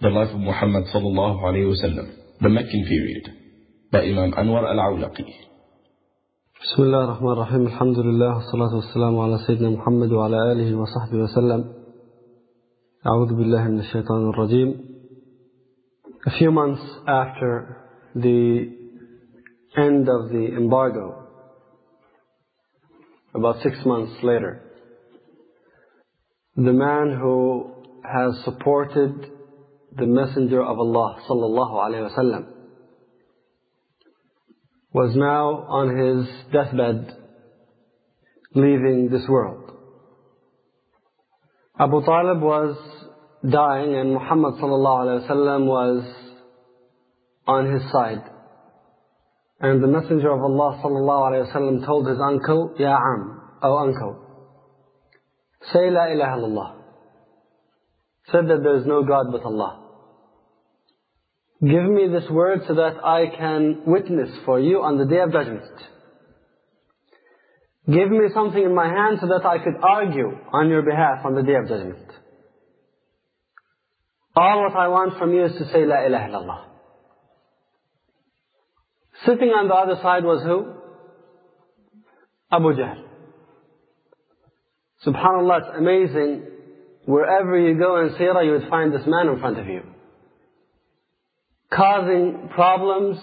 The Life of Muhammad sallallahu alayhi wa sallam, the Meccan period, by Imam Anwar al-Awlaqi. بسم الله الرحمن الرحيم الحمد لله والصلاة والسلام على سيدنا محمد وعلى آله وصحبه وسلم أعوذ بالله من الشيطان الرجيم A few months after the end of the embargo, about six months later, the man who has supported the Messenger of Allah sallallahu was now on his deathbed leaving this world. Abu Talib was dying and Muhammad sallallahu was on his side. And the Messenger of Allah sallallahu told his uncle, Ya Am, oh uncle, say La ilaha illallah. Said that there is no God but Allah. Give me this word so that I can witness for you on the day of judgment. Give me something in my hand so that I could argue on your behalf on the day of judgment. All what I want from you is to say La ilaha illallah. Sitting on the other side was who? Abu Jahl. Subhanallah, it's amazing. Wherever you go in Sirah, you would find this man in front of you. Causing problems,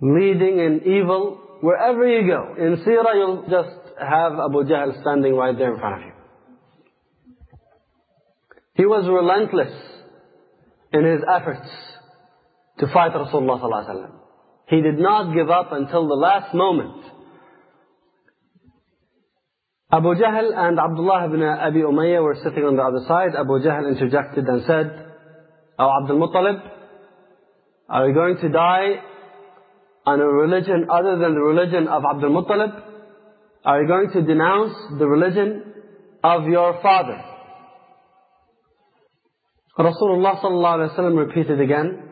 leading in evil, wherever you go. In Sirah, you'll just have Abu Jahl standing right there in front of you. He was relentless in his efforts to fight Rasulullah wasallam. He did not give up until the last moment. Abu Jahl and Abdullah ibn Abi Umayyah were sitting on the other side. Abu Jahl interjected and said, Oh Abdul Muttalib, are you going to die on a religion other than the religion of Abdul Muttalib? Are you going to denounce the religion of your father? Rasulullah sallallahu alaihi wasallam repeated again,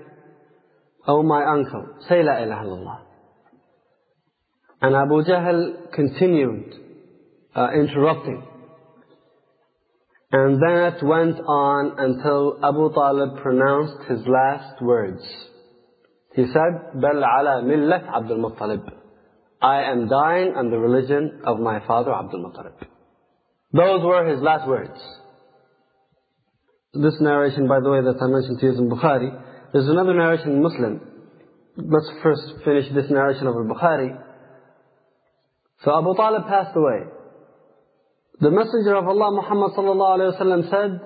Oh my uncle, say la ilaha illallah. And Abu Jahl continued uh, interrupting. And that went on until Abu Talib pronounced his last words. He said, بَلْ عَلَى مِلَّةِ عَبْدُ الْمُطَّلِبِ I am dying on the religion of my father Abdul Muttalib. Those were his last words. This narration, by the way, that I mentioned to you is in Bukhari. There's another narration in Muslim. Let's first finish this narration of Al-Bukhari. So Abu Talib passed away. The Messenger of Allah Muhammad sallallahu alayhi wa sallam said,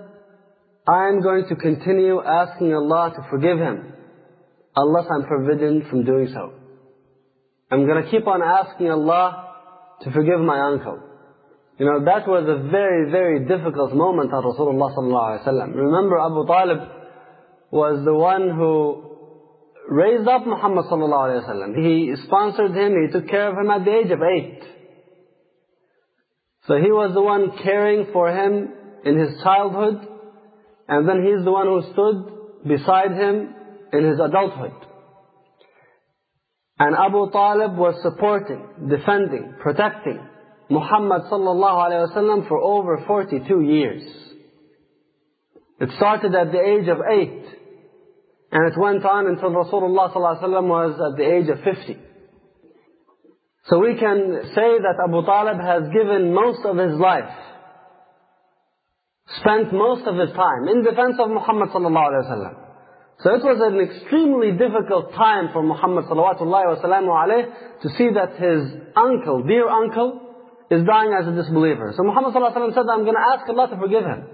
I am going to continue asking Allah to forgive him. Unless I'm forbidden from doing so. I'm going to keep on asking Allah to forgive my uncle. You know, that was a very, very difficult moment at Rasulullah sallallahu alayhi wa sallam. Remember Abu Talib was the one who raised up Muhammad sallallahu alayhi wa sallam. He sponsored him, he took care of him at the age of eight. So he was the one caring for him in his childhood, and then he's the one who stood beside him in his adulthood. And Abu Talib was supporting, defending, protecting Muhammad sallallahu alayhi wasallam for over 42 years. It started at the age of 8 and it went on until Rasulullah sallallahu alayhi wasallam was at the age of 50. So we can say that Abu Talib has given most of his life, spent most of his time in defense of Muhammad sallallahu alayhi wasallam. So it was an extremely difficult time for Muhammad sallallahu alayhi to see that his uncle, dear uncle, is dying as a disbeliever. So Muhammad ﷺ said, I'm going to ask Allah to forgive him.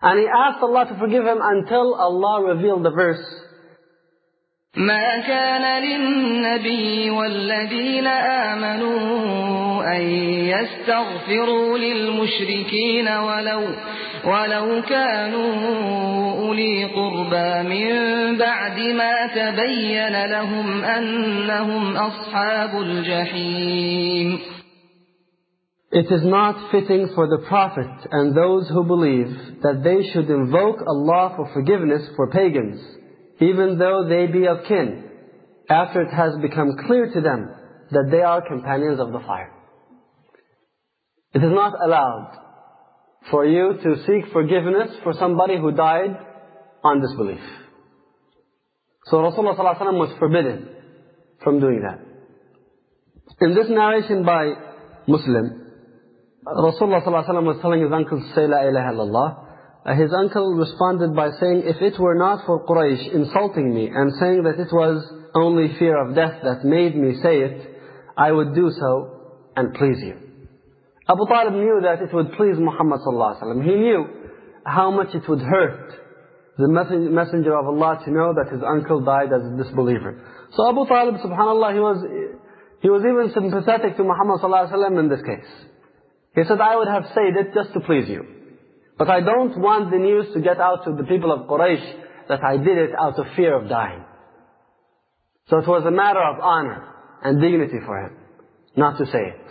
And he asked Allah to forgive him until Allah revealed the verse. ما كان للنبي والذين آمنوا أن يستغفروا للمشركين ولو ولو كانوا أولي قربى من بعد ما تبين لهم أنهم أصحاب الجحيم It is not fitting for the Prophet and those who believe that they should invoke Allah for forgiveness for pagans, even though they be of kin, after it has become clear to them that they are companions of the fire. It is not allowed for you to seek forgiveness for somebody who died on disbelief. So Rasulullah ﷺ was forbidden from doing that. In this narration by Muslim, Rasulullah ﷺ was telling his uncle to say La ilaha illallah. Uh, his uncle responded by saying, if it were not for Quraysh insulting me and saying that it was only fear of death that made me say it, I would do so and please you. Abu Talib knew that it would please Muhammad ﷺ. He knew how much it would hurt the messenger of Allah to know that his uncle died as a disbeliever. So Abu Talib, subhanAllah, he was, he was even sympathetic to Muhammad ﷺ in this case. He said, I would have said it just to please you. But I don't want the news to get out to the people of Quraysh that I did it out of fear of dying. So it was a matter of honor and dignity for him, not to say it.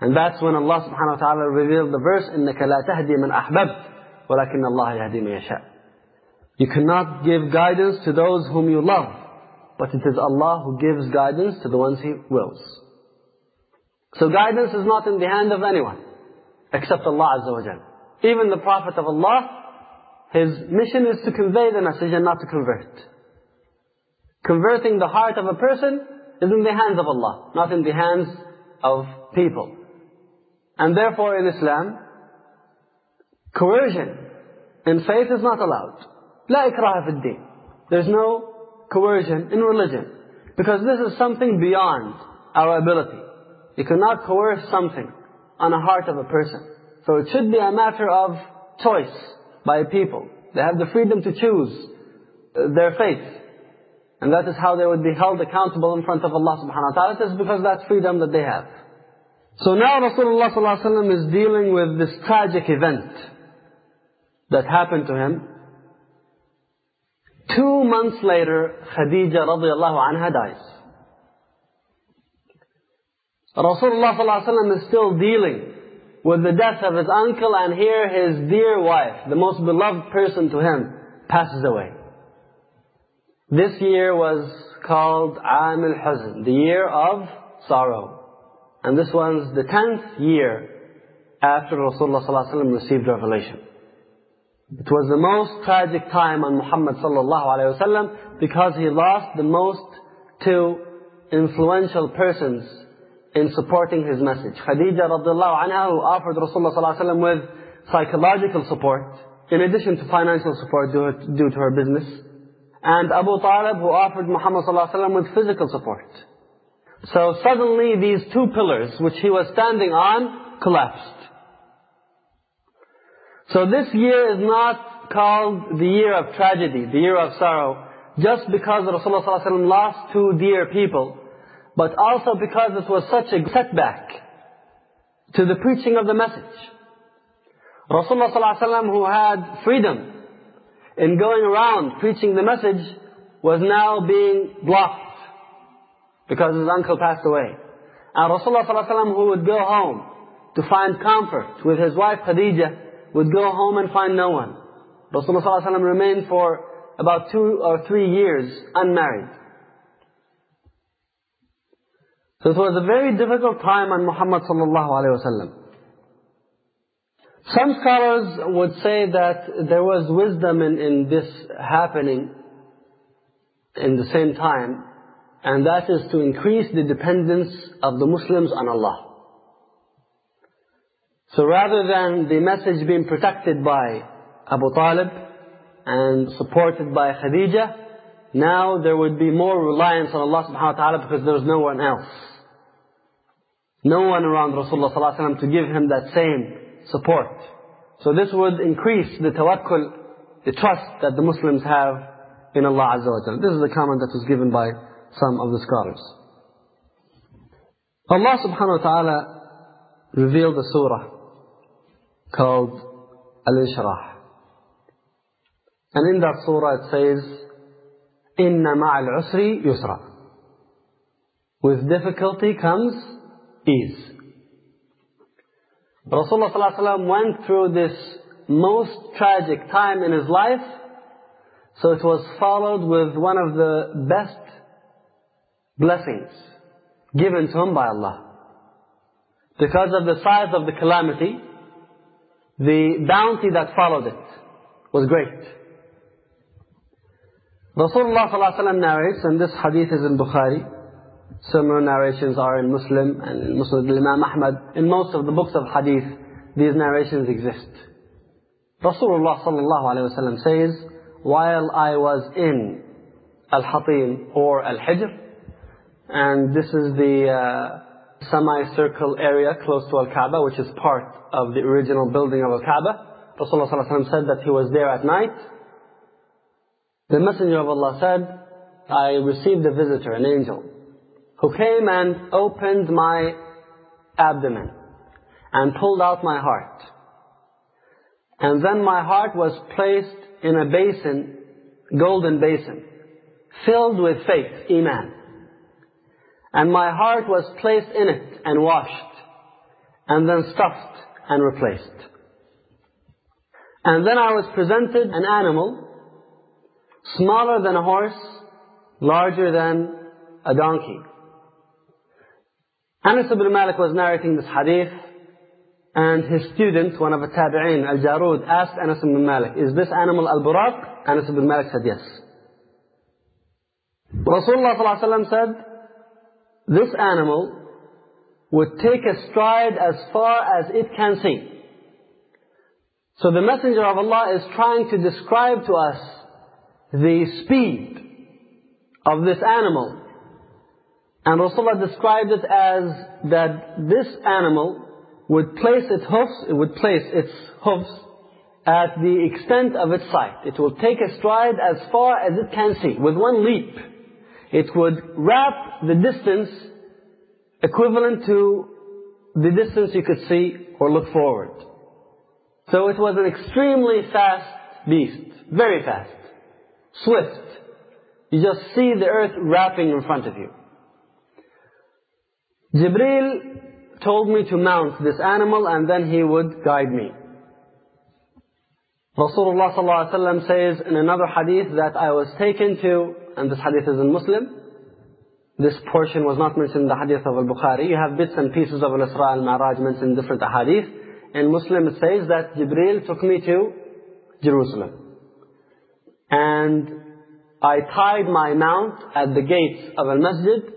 And that's when Allah subhanahu wa ta'ala revealed the verse, إِنَّكَ لَا تَهْدِي مَنْ أَحْبَبْتَ وَلَكِنَّ اللَّهَ يَهْدِي مَن يَشَاءُ You cannot give guidance to those whom you love, but it is Allah who gives guidance to the ones He wills. So guidance is not in the hand of anyone, except Allah Azza wa Jal. Even the Prophet of Allah, his mission is to convey the message and not to convert. Converting the heart of a person is in the hands of Allah, not in the hands of people. And therefore in Islam, coercion in faith is not allowed. لا إكراه في الدين. There's no coercion in religion. Because this is something beyond our ability. You cannot coerce something on the heart of a person. So it should be a matter of choice by people. They have the freedom to choose uh, their faith. And that is how they would be held accountable in front of Allah subhanahu wa ta'ala. It is because that's freedom that they have. So now Rasulullah ﷺ is dealing with this tragic event that happened to him. Two months later, Khadija radiallahu anha dies. Rasulullah ﷺ is still dealing with the death of his uncle and here his dear wife, the most beloved person to him, passes away. This year was called Am al-Huzn, the year of sorrow. And this was the tenth year after Rasulullah ﷺ received revelation. It was the most tragic time on Muhammad ﷺ because he lost the most two influential persons in supporting his message. Khadija radiallahu anha who offered Rasulullah sallallahu alaihi with psychological support in addition to financial support due to her business. And Abu Talib who offered Muhammad sallallahu alaihi wasallam with physical support. So suddenly these two pillars which he was standing on collapsed. So this year is not called the year of tragedy, the year of sorrow, just because Rasulullah ﷺ lost two dear people but also because it was such a setback to the preaching of the message. Rasulullah ﷺ who had freedom in going around preaching the message was now being blocked because his uncle passed away. And Rasulullah ﷺ who would go home to find comfort with his wife Khadija would go home and find no one. Rasulullah ﷺ remained for about two or three years unmarried. So it was a very difficult time on Muhammad sallallahu alaihi wasallam. Some scholars would say that there was wisdom in, in this happening in the same time and that is to increase the dependence of the Muslims on Allah. So rather than the message being protected by Abu Talib and supported by Khadija, now there would be more reliance on Allah subhanahu wa ta'ala because there's no one else. No one around Rasulullah sallallahu alaihi wasallam to give him that same support. So this would increase the tawakkul, the trust that the Muslims have in Allah Azza wa Jalla. This is a comment that was given by some of the scholars. Allah subhanahu wa ta'ala revealed a surah called Al-Inshirah. And in that surah it says, إِنَّ مَعَ الْعُسْرِ يُسْرًا With difficulty comes ease. Rasulullah ﷺ went through this most tragic time in his life, so it was followed with one of the best blessings given to him by Allah. Because of the size of the calamity, the bounty that followed it was great. Rasulullah ﷺ narrates, and this hadith is in Bukhari. Similar narrations are in Muslim and in Musnad Imam Ahmad. In most of the books of hadith, these narrations exist. Rasulullah ﷺ says, while I was in Al-Hatim or Al-Hijr, and this is the uh, semicircle area close to Al-Kaaba, which is part of the original building of Al-Kaaba. Rasulullah ﷺ said that he was there at night, the Messenger of Allah said, I received a visitor, an angel, who came and opened my abdomen and pulled out my heart. And then my heart was placed in a basin, golden basin, filled with faith, Iman. And my heart was placed in it and washed, and then stuffed and replaced. And then I was presented an animal smaller than a horse, larger than a donkey. Anas ibn Malik was narrating this hadith, and his student, one of the tabi'in, Al-Jarud, asked Anas ibn Malik, is this animal al-buraq? Anas ibn Malik said yes. Rasulullah ﷺ said, this animal would take a stride as far as it can see. So the Messenger of Allah is trying to describe to us the speed of this animal. And Rasulullah described it as that this animal would place its hoofs, it would place its hoofs at the extent of its sight. It will take a stride as far as it can see. With one leap, it would wrap the distance equivalent to the distance you could see or look forward. So it was an extremely fast beast, very fast swift. You just see the earth wrapping in front of you. Jibril told me to mount this animal and then he would guide me. Rasulullah ﷺ says in another hadith that I was taken to, and this hadith is in Muslim, this portion was not mentioned in the hadith of Al-Bukhari. You have bits and pieces of Al-Isra al-Ma'raj mentioned in different hadith. In Muslim it says that Jibril took me to Jerusalem and I tied my mount at the gates of al masjid,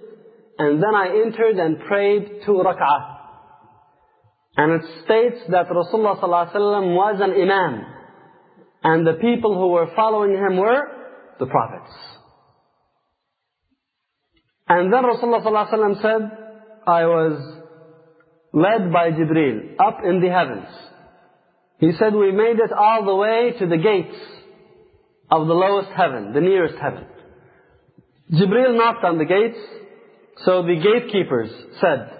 and then I entered and prayed two rak'ah. And it states that Rasulullah ﷺ was an imam, and the people who were following him were the prophets. And then Rasulullah ﷺ said, I was led by Jibreel up in the heavens. He said, we made it all the way to the gates of the lowest heaven, the nearest heaven. Jibril knocked on the gates, so the gatekeepers said,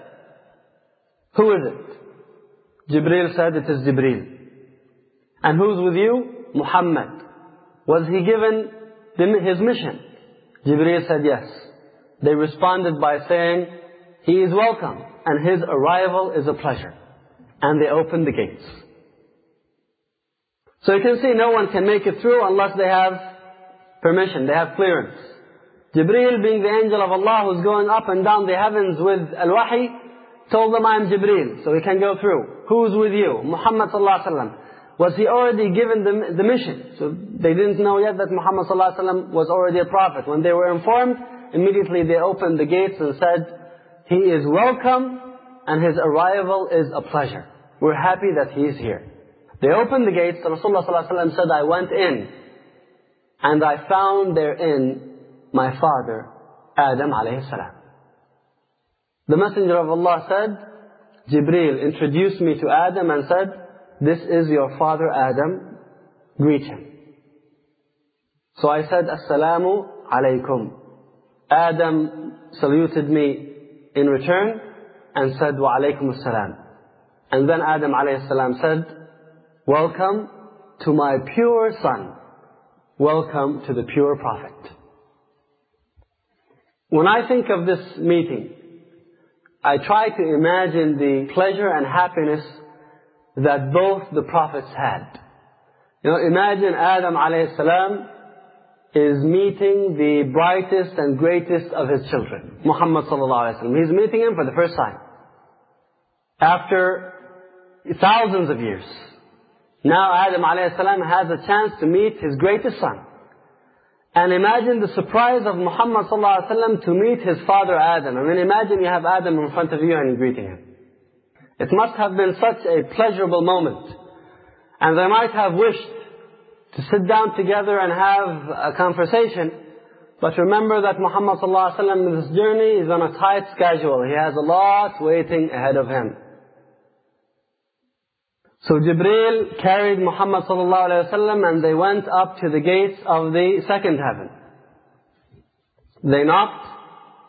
Who is it? Jibril said, It is Jibril. And who's with you? Muhammad. Was he given his mission? Jibril said yes. They responded by saying, He is welcome, and his arrival is a pleasure. And they opened the gates. So you can see no one can make it through unless they have permission, they have clearance. Jibreel being the angel of Allah who's going up and down the heavens with al-wahi, told them I'm Jibreel, so he can go through. Who's with you? Muhammad sallallahu alaihi wasallam. Was he already given the, the mission? So they didn't know yet that Muhammad sallallahu alaihi wasallam was already a prophet. When they were informed, immediately they opened the gates and said, He is welcome and His arrival is a pleasure. We're happy that He is here. They opened the gates, Rasulullah ﷺ said, I went in, and I found therein my father, Adam alayhi salam. The Messenger of Allah said, Jibreel introduced me to Adam and said, this is your father Adam, greet him. So I said, Assalamu alaykum. Adam saluted me in return and said, Wa alaykum assalam. And then Adam alayhi salam said, Welcome to my pure son. Welcome to the pure prophet. When I think of this meeting, I try to imagine the pleasure and happiness that both the prophets had. You know, imagine Adam alayhi salam is meeting the brightest and greatest of his children, Muhammad sallallahu He's meeting him for the first time. After thousands of years. Now Adam a.s. has a chance to meet his greatest son. And imagine the surprise of Muhammad ﷺ to meet his father Adam. And then imagine you have Adam in front of you and greeting him. It must have been such a pleasurable moment. And they might have wished to sit down together and have a conversation. But remember that Muhammad ﷺ in this journey is on a tight schedule. He has a lot waiting ahead of him. So Jibreel carried Muhammad sallallahu alayhi wa and they went up to the gates of the second heaven. They knocked,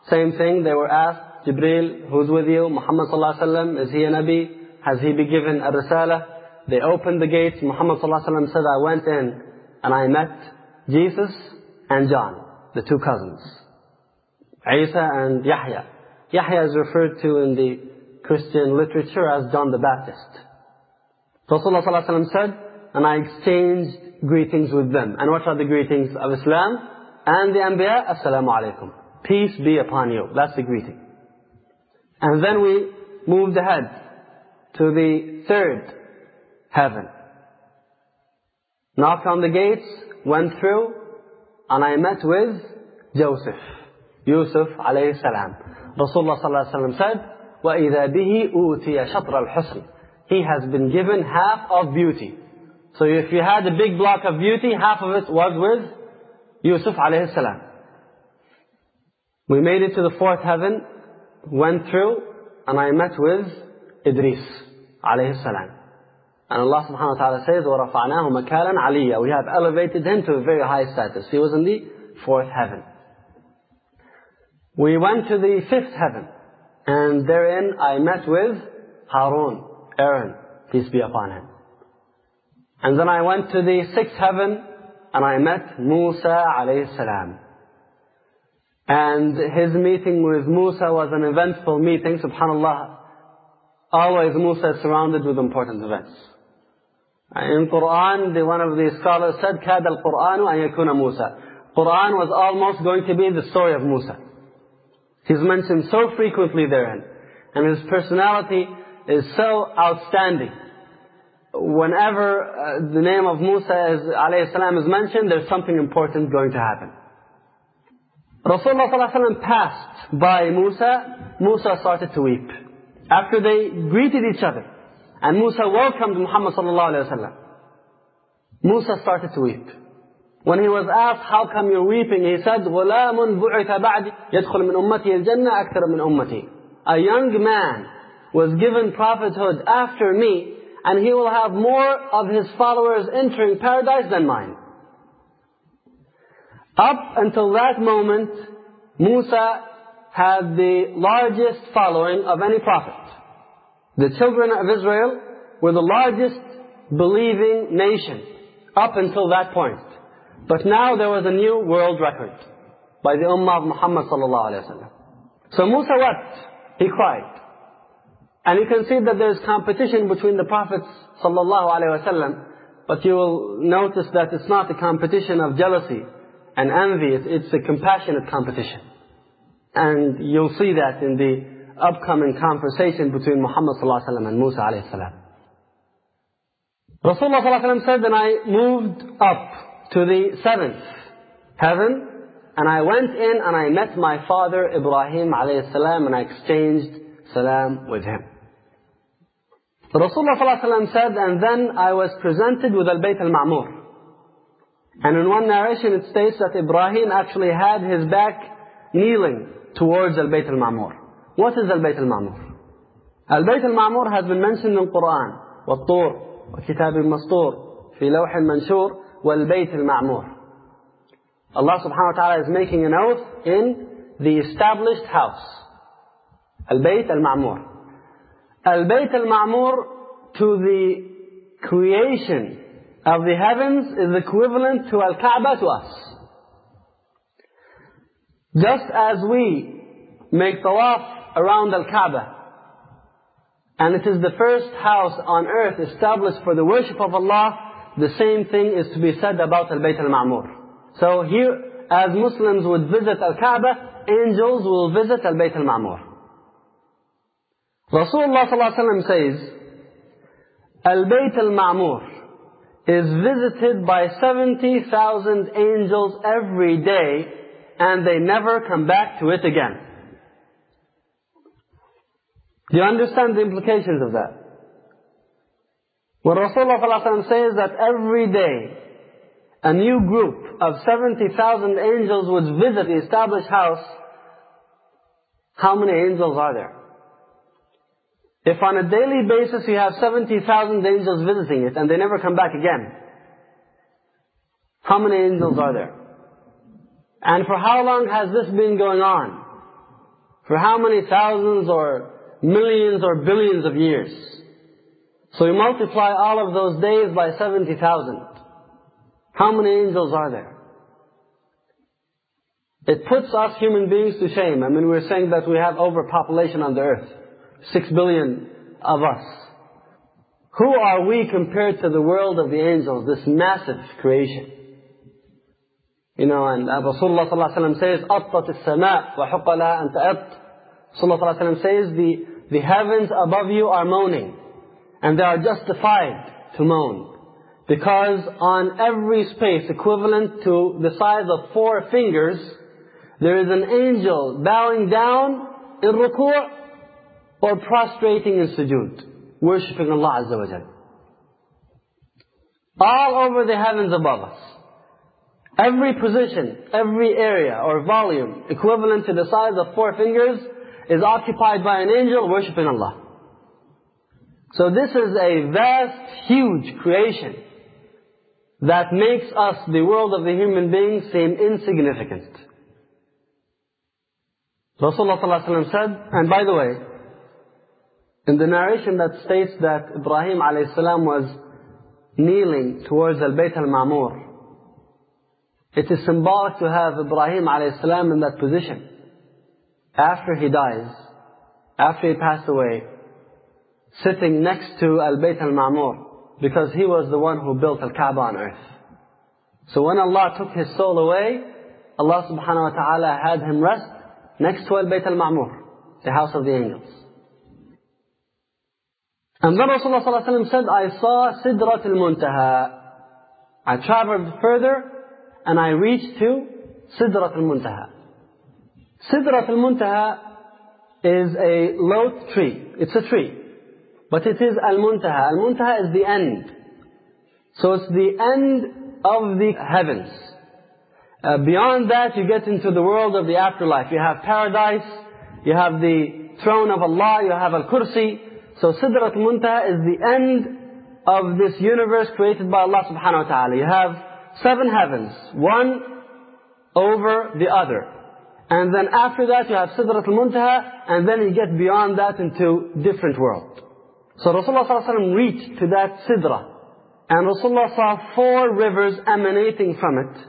same thing, they were asked, Jibreel, who's with you? Muhammad sallallahu alayhi wa is he a Nabi? Has he been given a They opened the gates, Muhammad sallallahu alayhi wa said, I went in and I met Jesus and John, the two cousins. Isa and Yahya. Yahya is referred to in the Christian literature as John the Baptist. Rasulullah ﷺ said, and I exchanged greetings with them. And what are the greetings of Islam? And the Anbiya, Assalamu alaikum. Peace be upon you. That's the greeting. And then we moved ahead to the third heaven. Knocked on the gates, went through, and I met with Joseph, Yusuf alayhi salam. Rasulullah sallallahu alayhi wa said, وَإِذَا بِهِ أُوتِيَ شَطْرَ الْحُسْنِ he has been given half of beauty. So if you had a big block of beauty, half of it was with Yusuf alayhi salam. We made it to the fourth heaven, went through, and I met with Idris alayhi salam. And Allah subhanahu wa ta'ala says, وَرَفَعْنَاهُ مَكَالًا عَلِيًّا We have elevated him to a very high status. He was in the fourth heaven. We went to the fifth heaven, and therein I met with Harun Aaron, peace be upon him. And then I went to the sixth heaven and I met Musa alayhi salam. And his meeting with Musa was an eventful meeting, subhanallah. Always Musa is surrounded with important events. In Quran, the, one of the scholars said, كَادَ الْقُرْآنُ أَن يَكُونَ Musa. Quran was almost going to be the story of Musa. He's mentioned so frequently therein. And his personality is so outstanding. Whenever uh, the name of Musa is, alayhi salam is mentioned, there's something important going to happen. Rasulullah passed by Musa, Musa started to weep. After they greeted each other, and Musa welcomed Muhammad sallallahu alayhi wa Musa started to weep. When he was asked, how come you're weeping? He said, غُلَامٌ بُعِثَ بَعْدِ يَدْخُلُ مِنْ أُمَّتِهِ الْجَنَّةِ أَكْثَرَ مِنْ أُمَّتِهِ A young man was given prophethood after me, and he will have more of his followers entering paradise than mine. Up until that moment, Musa had the largest following of any prophet. The children of Israel were the largest believing nation up until that point. But now there was a new world record by the Ummah of Muhammad sallallahu alaihi wasallam. So Musa wept. He cried. And you can see that there is competition between the Prophets sallallahu but you will notice that it's not a competition of jealousy and envy, it's a compassionate competition. And you'll see that in the upcoming conversation between Muhammad sallallahu and Musa alayhi salam. Rasulullah sallallahu said, and I moved up to the seventh heaven, and I went in and I met my father Ibrahim alayhi salam, and I exchanged salam with him. Rasulullah ﷺ said, and then I was presented with Al-Bayt al-Ma'mur. And in one narration it states that Ibrahim actually had his back kneeling towards Al-Bayt al-Ma'mur. What is Al-Bayt al-Ma'mur? Al-Bayt al-Ma'mur has been mentioned in the Quran. والطور وكتاب مسطور في لوح منشور والبيت المعمور. Allah subhanahu wa ta'ala is making an oath in the established house. Al-Bayt al-Ma'mur. Al-Bayt al-Ma'mur to the creation of the heavens is equivalent to Al-Kaaba to us. Just as we make tawaf around Al-Kaaba, and it is the first house on earth established for the worship of Allah, the same thing is to be said about Al-Bayt al-Ma'mur. So here, as Muslims would visit Al-Kaaba, angels will visit Al-Bayt al-Ma'mur. Rasulullah ﷺ says, Al-Bayt al-Ma'mur is visited by 70,000 angels every day and they never come back to it again. Do you understand the implications of that? When Rasulullah ﷺ says that every day a new group of 70,000 angels would visit the established house, how many angels are there? If on a daily basis you have 70,000 angels visiting it and they never come back again, how many angels are there? And for how long has this been going on? For how many thousands or millions or billions of years? So you multiply all of those days by 70,000. How many angels are there? It puts us human beings to shame. I mean, we're saying that we have overpopulation on the earth Six billion of us. Who are we compared to the world of the angels, this massive creation? You know, and Rasulullah ﷺ says, أَطَّتِ السَّمَاء وَحُقَّ لَهَا أَن تَأَطْ Rasulullah ﷺ says, the, the heavens above you are moaning. And they are justified to moan. Because on every space equivalent to the size of four fingers, there is an angel bowing down in ruku' or prostrating in sujood, worshipping Allah Azza wa Jal. All over the heavens above us. Every position, every area or volume equivalent to the size of four fingers is occupied by an angel worshipping Allah. So this is a vast, huge creation that makes us, the world of the human beings, seem insignificant. Rasulullah ﷺ said, and by the way, in the narration that states that Ibrahim a.s. was kneeling towards Al-Bayt al-Ma'mur, it is symbolic to have Ibrahim a.s. in that position. After he dies, after he passed away, sitting next to Al-Bayt al-Ma'mur, because he was the one who built Al-Kaaba on earth. So when Allah took his soul away, Allah subhanahu wa ta'ala had him rest next to Al-Bayt al-Ma'mur, the house of the angels. And then Rasulullah ﷺ said, I saw Sidrat al-Muntaha. I traveled further and I reached to Sidrat al-Muntaha. Sidrat al-Muntaha is a lote tree. It's a tree. But it is al-Muntaha. Al-Muntaha is the end. So it's the end of the heavens. Uh, beyond that, you get into the world of the afterlife. You have paradise, you have the throne of Allah, you have al-Kursi. So Sidrat al-Muntaha is the end of this universe created by Allah subhanahu wa ta'ala. You have seven heavens, one over the other. And then after that you have Sidrat al-Muntaha, and then you get beyond that into different world. So Rasulullah ﷺ reached to that Sidra, and Rasulullah saw four rivers emanating from it.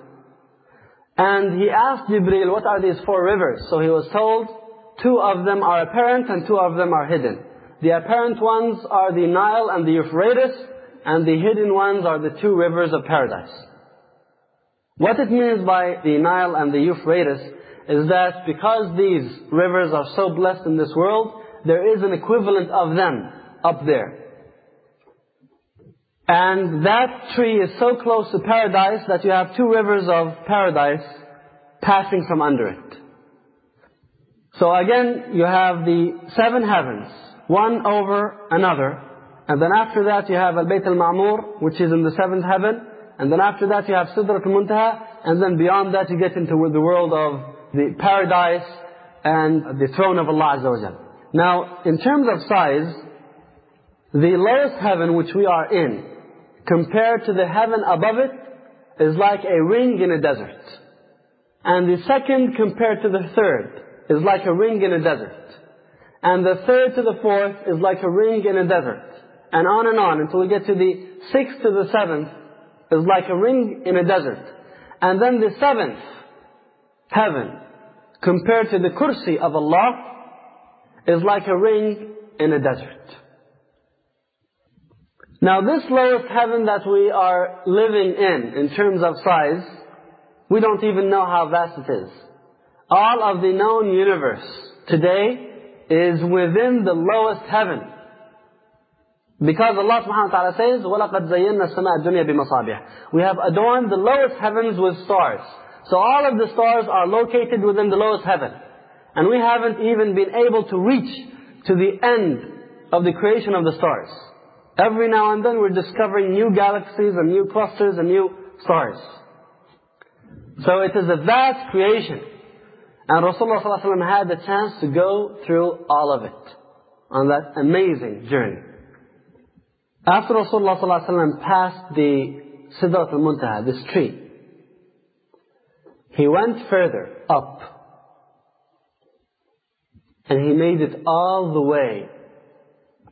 And he asked Jibreel, what are these four rivers? So he was told, two of them are apparent and two of them are hidden. The apparent ones are the Nile and the Euphrates, and the hidden ones are the two rivers of paradise. What it means by the Nile and the Euphrates is that because these rivers are so blessed in this world, there is an equivalent of them up there. And that tree is so close to paradise that you have two rivers of paradise passing from under it. So again, you have the seven heavens, one over another. And then after that you have Al-Bayt al-Ma'mur, which is in the seventh heaven. And then after that you have Sidrat al-Muntaha. And then beyond that you get into the world of the paradise and the throne of Allah Azza wa Jal. Now, in terms of size, the lowest heaven which we are in, compared to the heaven above it, is like a ring in a desert. And the second compared to the third is like a ring in a desert. And the third to the fourth is like a ring in a desert. And on and on until we get to the sixth to the seventh is like a ring in a desert. And then the seventh heaven compared to the kursi of Allah is like a ring in a desert. Now this lowest heaven that we are living in, in terms of size, we don't even know how vast it is. All of the known universe today is within the lowest heaven. Because Allah subhanahu wa ta'ala says, وَلَقَدْ زَيَّنَّا السَّمَاءَ الدُّنْيَا بِمَصَابِيحِ We have adorned the lowest heavens with stars. So all of the stars are located within the lowest heaven. And we haven't even been able to reach to the end of the creation of the stars. Every now and then we're discovering new galaxies and new clusters and new stars. So it is a vast creation. And Rasulullah ﷺ had the chance to go through all of it on that amazing journey. After Rasulullah ﷺ passed the Sidrat al-Muntaha, this tree, he went further up. And he made it all the way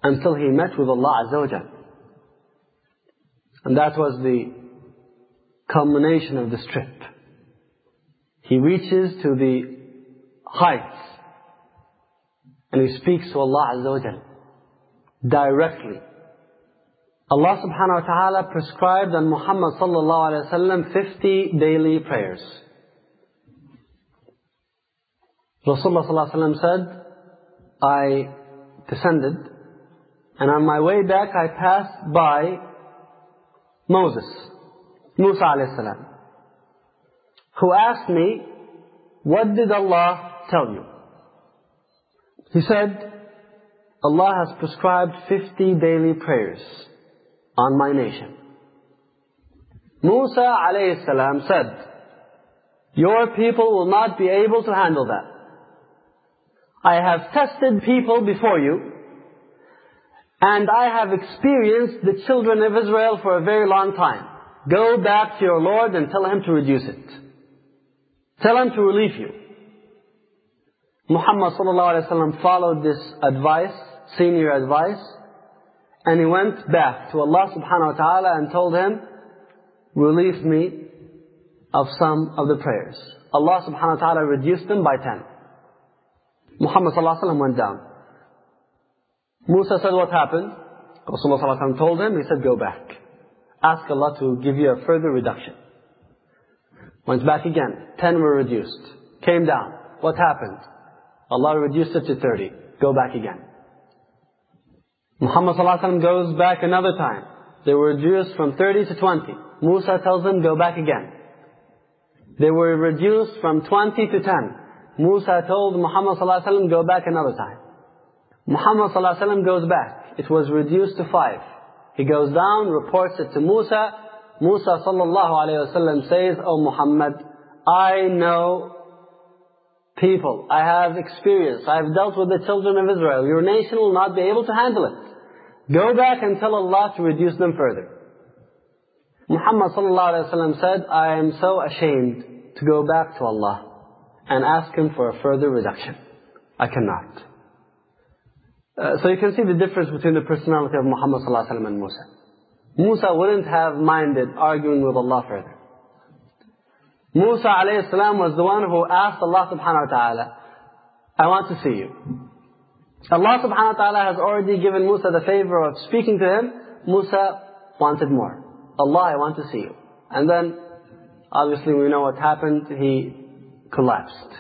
until he met with Allah Azza wa Jal. And that was the culmination of this trip. He reaches to the heights and he speaks to Allah Azza wa directly. Allah subhanahu wa ta'ala prescribed on Muhammad sallallahu alayhi wa sallam 50 daily prayers. Rasulullah sallallahu alayhi wa said, I descended and on my way back I passed by Moses, Musa alayhi salam, who asked me, what did Allah tell you? He said, Allah has prescribed 50 daily prayers on my nation. Musa alayhi said, your people will not be able to handle that. I have tested people before you, and I have experienced the children of Israel for a very long time. Go back to your Lord and tell him to reduce it. Tell him to relieve you. Muhammad sallallahu alayhi wa followed this advice, senior advice, and he went back to Allah subhanahu wa ta'ala and told him, relieve me of some of the prayers. Allah subhanahu wa ta'ala reduced them by 10. Muhammad sallallahu alayhi wa went down. Musa said what happened. Rasulullah sallallahu alayhi wa told him, he said go back. Ask Allah to give you a further reduction. Went back again. 10 were reduced. Came down. What happened? Allah reduced it to 30. Go back again. Muhammad ﷺ goes back another time. They were reduced from 30 to 20. Musa tells them, go back again. They were reduced from 20 to 10. Musa told Muhammad ﷺ, go back another time. Muhammad ﷺ goes back. It was reduced to 5. He goes down, reports it to Musa. Musa sallallahu alayhi wasallam says, Oh Muhammad, I know people. I have experience. I have dealt with the children of Israel. Your nation will not be able to handle it. Go back and tell Allah to reduce them further. Muhammad wasallam said, I am so ashamed to go back to Allah and ask Him for a further reduction. I cannot. Uh, so you can see the difference between the personality of Muhammad wa and Musa. Musa wouldn't have minded arguing with Allah further. Musa alayhi salam was the one who asked Allah subhanahu wa ta'ala, I want to see you. Allah subhanahu wa ta'ala has already given Musa the favor of speaking to him. Musa wanted more. Allah, I want to see you. And then, obviously we know what happened. He collapsed.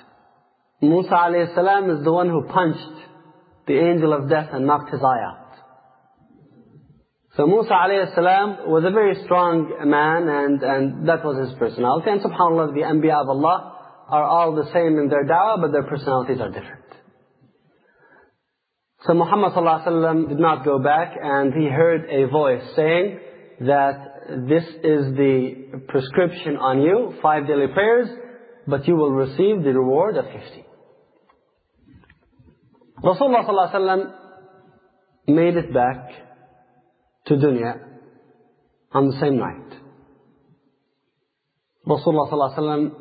Musa alayhi salam is the one who punched the angel of death and knocked his eye out. So Musa alayhi was a very strong man and, and that was his personality. And subhanAllah, the Anbiya of Allah are all the same in their da'wah, but their personalities are different. So Muhammad ﷺ did not go back and he heard a voice saying that this is the prescription on you, five daily prayers, but you will receive the reward of 50. Rasulullah ﷺ made it back to dunya on the same night. Rasulullah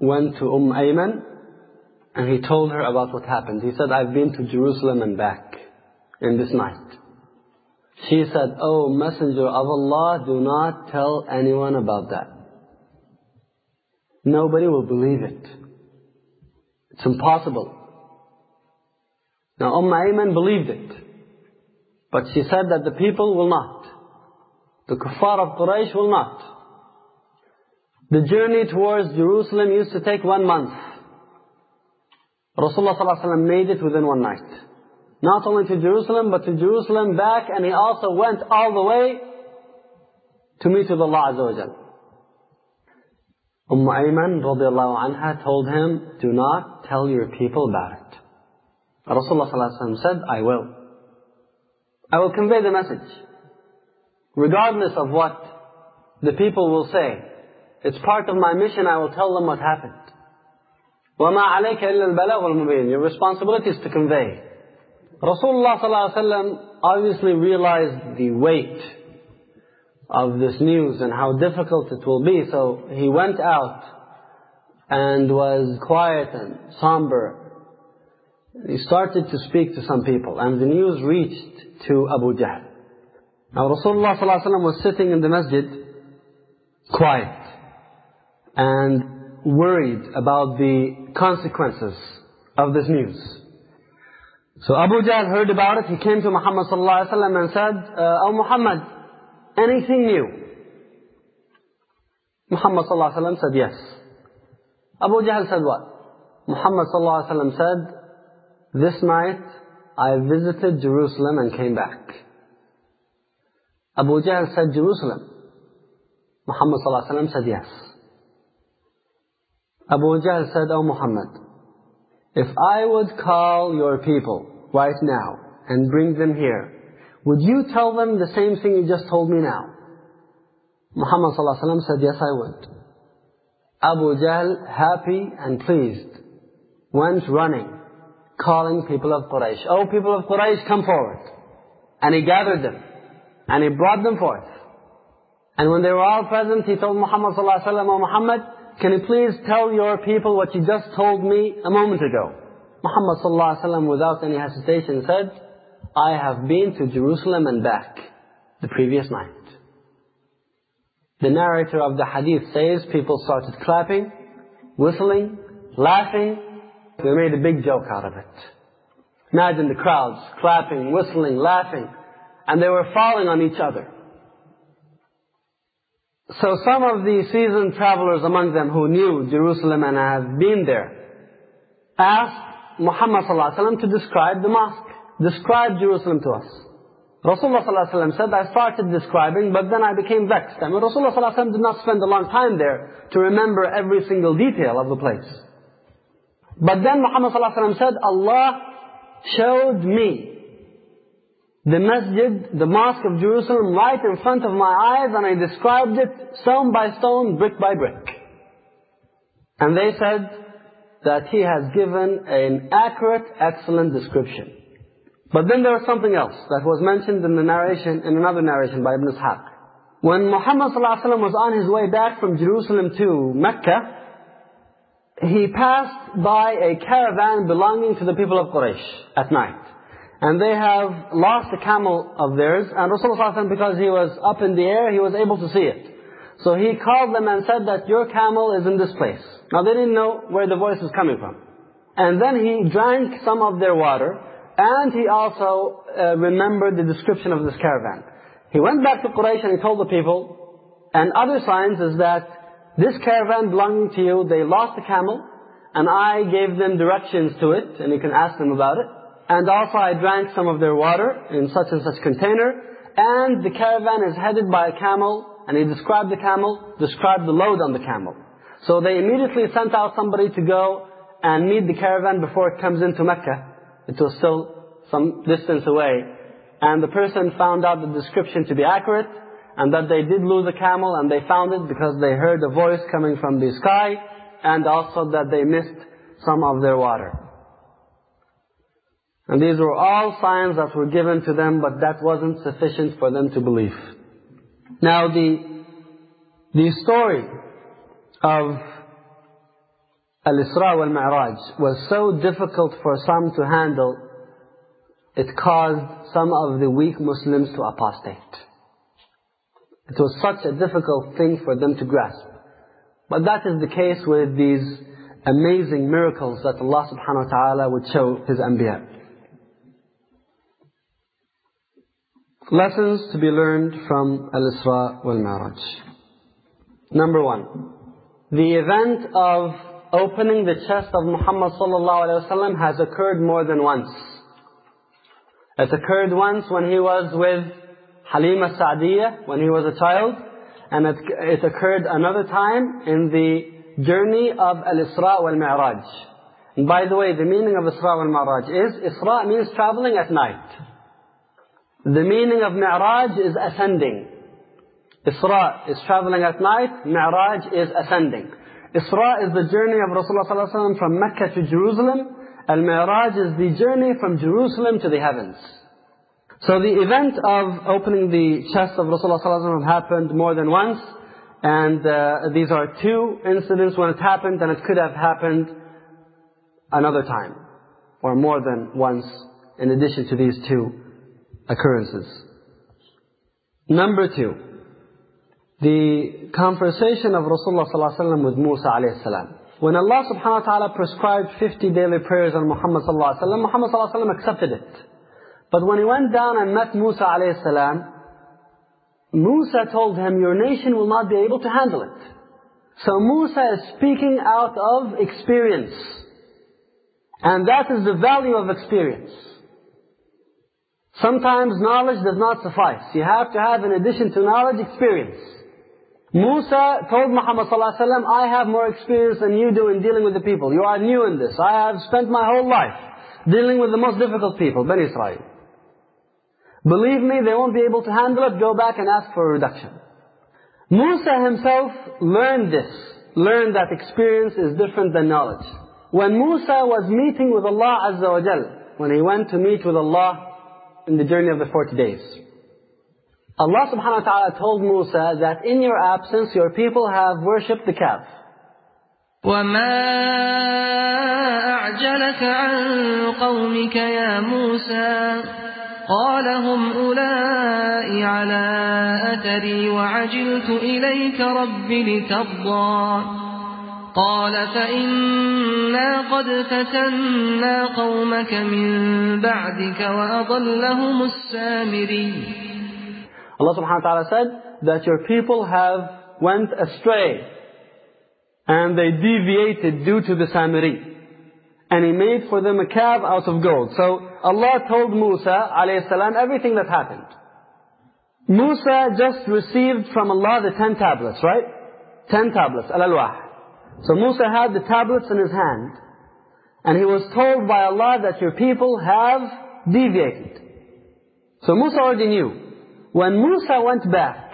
went to Umm Ayman and he told her about what happened. He said, I've been to Jerusalem and back in this night. She said, Oh Messenger of Allah, do not tell anyone about that. Nobody will believe it. It's impossible. Now Umm Ayman believed it. But she said that the people will not. The kuffar of Quraysh will not. The journey towards Jerusalem used to take one month. Rasulullah ﷺ made it within one night. Not only to Jerusalem, but to Jerusalem back, and he also went all the way to meet with Allah Azza wa Jal. Umm Ayman radiallahu anha told him, do not tell your people about it. Rasulullah ﷺ said, I will. I will convey the message. Regardless of what the people will say. It's part of my mission, I will tell them what happened. وَمَا عَلَيْكَ إِلَّا الْبَلَاغُ الْمُبِينُ Your responsibility is to convey. Rasulullah obviously realized the weight of this news and how difficult it will be. So he went out and was quiet and somber. he started to speak to some people and the news reached to Abu Jahl. Now Rasulullah ﷺ was sitting in the masjid quiet and worried about the consequences of this news. So Abu Jahl heard about it. He came to Muhammad ﷺ and said, uh, Oh Muhammad, anything new? Muhammad ﷺ said yes. Abu Jahl said what? Muhammad ﷺ said, this night I visited Jerusalem and came back. Abu Jahl said Jerusalem. Muhammad ﷺ said yes. Abu Jahl said, Oh Muhammad, if I would call your people right now and bring them here, would you tell them the same thing you just told me now? Muhammad ﷺ said, yes I would. Abu Jahl, happy and pleased, went running, calling people of Quraysh. Oh people of Quraysh, come forward. And he gathered them. And he brought them forth. And when they were all present, he told Muhammad ﷺ, Oh Muhammad, can you please tell your people what you just told me a moment ago? Muhammad ﷺ, without any hesitation, said, I have been to Jerusalem and back the previous night. The narrator of the hadith says people started clapping, whistling, laughing. They made a big joke out of it. Imagine the crowds clapping, whistling, laughing, and they were falling on each other. So some of the seasoned travelers among them who knew Jerusalem and have been there asked Muhammad ﷺ to describe the mosque. Describe Jerusalem to us. Rasulullah ﷺ said, I started describing, but then I became vexed. I mean, Rasulullah ﷺ did not spend a long time there to remember every single detail of the place. But then Muhammad ﷺ said, Allah showed me the masjid, the mosque of Jerusalem right in front of my eyes and I described it stone by stone, brick by brick. And they said that he has given an accurate, excellent description. But then there was something else that was mentioned in the narration, in another narration by Ibn Ishaq. When Muhammad ﷺ was on his way back from Jerusalem to Mecca, he passed by a caravan belonging to the people of Quraysh at night and they have lost a camel of theirs, and Rasulullah because he was up in the air, he was able to see it. So he called them and said that your camel is in this place. Now they didn't know where the voice was coming from. And then he drank some of their water, and he also uh, remembered the description of this caravan. He went back to Quraysh and he told the people, and other signs is that this caravan belonging to you, they lost a camel, and I gave them directions to it, and you can ask them about it. And also I drank some of their water in such and such container. And the caravan is headed by a camel. And he described the camel, described the load on the camel. So they immediately sent out somebody to go and meet the caravan before it comes into Mecca. It was still some distance away. And the person found out the description to be accurate. And that they did lose a camel and they found it because they heard a voice coming from the sky. And also that they missed some of their water. And these were all signs that were given to them, but that wasn't sufficient for them to believe. Now the, the story of Al-Isra wal-Mi'raj was so difficult for some to handle, it caused some of the weak Muslims to apostate. It was such a difficult thing for them to grasp. But that is the case with these amazing miracles that Allah subhanahu wa ta'ala would show His Anbiya. Lessons to be learned from Al-Isra wal-Mi'raj. Number one, the event of opening the chest of Muhammad sallallahu alaihi wasallam has occurred more than once. It occurred once when he was with Halima Sa'diyah, when he was a child. And it, it occurred another time in the journey of Al-Isra wal-Mi'raj. And by the way, the meaning of Isra wal-Mi'raj is, Isra means traveling at night. The meaning of Mi'raj is ascending. Isra is traveling at night, Mi'raj is ascending. Isra is the journey of Rasulullah ﷺ from Mecca to Jerusalem. Al-Mi'raj is the journey from Jerusalem to the heavens. So the event of opening the chest of Rasulullah ﷺ happened more than once. And uh, these are two incidents when it happened and it could have happened another time. Or more than once in addition to these two occurrences. Number two. The conversation of Rasulullah ﷺ with Musa salam. When Allah subhanahu wa ta'ala prescribed 50 daily prayers on Muhammad sallallahu alayhi wa sallam, Muhammad sallallahu alayhi wa sallam accepted it. But when he went down and met Musa alayhi salam, Musa told him, your nation will not be able to handle it. So Musa is speaking out of experience. And that is the value of experience. Sometimes knowledge does not suffice. You have to have, in addition to knowledge, experience. Musa told Muhammad I have more experience than you do in dealing with the people. You are new in this. I have spent my whole life dealing with the most difficult people, Bani Israel. Believe me, they won't be able to handle it. Go back and ask for a reduction. Musa himself learned this. Learned that experience is different than knowledge. When Musa was meeting with Allah Azza wa Jal, when he went to meet with Allah in the journey of the 40 days, Allah subhanahu wa ta'ala told Musa that in your absence your people have worshipped the calf. وما أعجلك عن قومك يا موسى قال هم أولئي على أثري وعجلت إليك رب لترضى قال فإنا قد فتنا قومك من بعدك وأضلهم السامري Allah subhanahu wa ta'ala said that your people have went astray and they deviated due to the Samiri. And He made for them a calf out of gold. So Allah told Musa alayhi everything that happened. Musa just received from Allah the ten tablets, right? Ten tablets, al-alwah. So Musa had the tablets in his hand. And he was told by Allah that your people have deviated. So Musa already knew. When Musa went back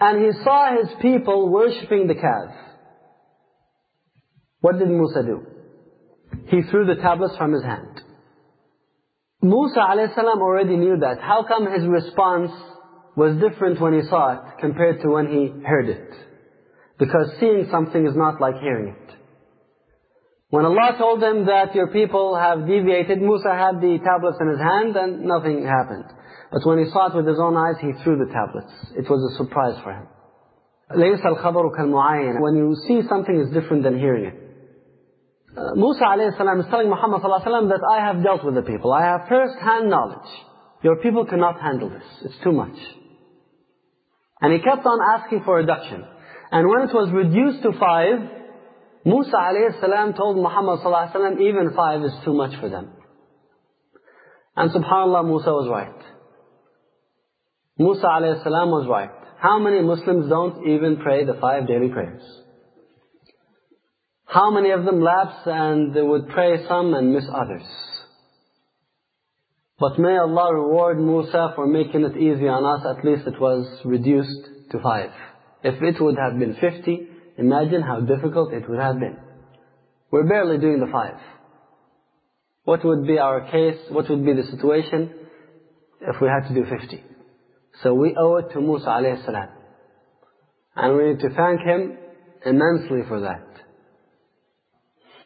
and he saw his people worshipping the calf, what did Musa do? He threw the tablets from his hand. Musa a.s. already knew that. How come his response was different when he saw it compared to when he heard it? Because seeing something is not like hearing it. When Allah told him that your people have deviated, Musa had the tablets in his hand and nothing happened. But when he saw it with his own eyes, he threw the tablets. It was a surprise for him. ليس الخبر كالمعاين. When you see something is different than hearing it. Uh, Musa alayhi is telling Muhammad sallallahu that I have dealt with the people. I have first-hand knowledge. Your people cannot handle this. It's too much. And he kept on asking for reduction. And when it was reduced to five, Musa alayhi told Muhammad sallallahu even five is too much for them. And subhanAllah, Musa was right. Musa alayhi was right. How many Muslims don't even pray the five daily prayers? How many of them lapse and they would pray some and miss others? But may Allah reward Musa for making it easy on us, at least it was reduced to five. If it would have been fifty, imagine how difficult it would have been. We're barely doing the five. What would be our case, what would be the situation if we had to do fifty? So we owe it to Musa alayhi salam. And we need to thank him immensely for that.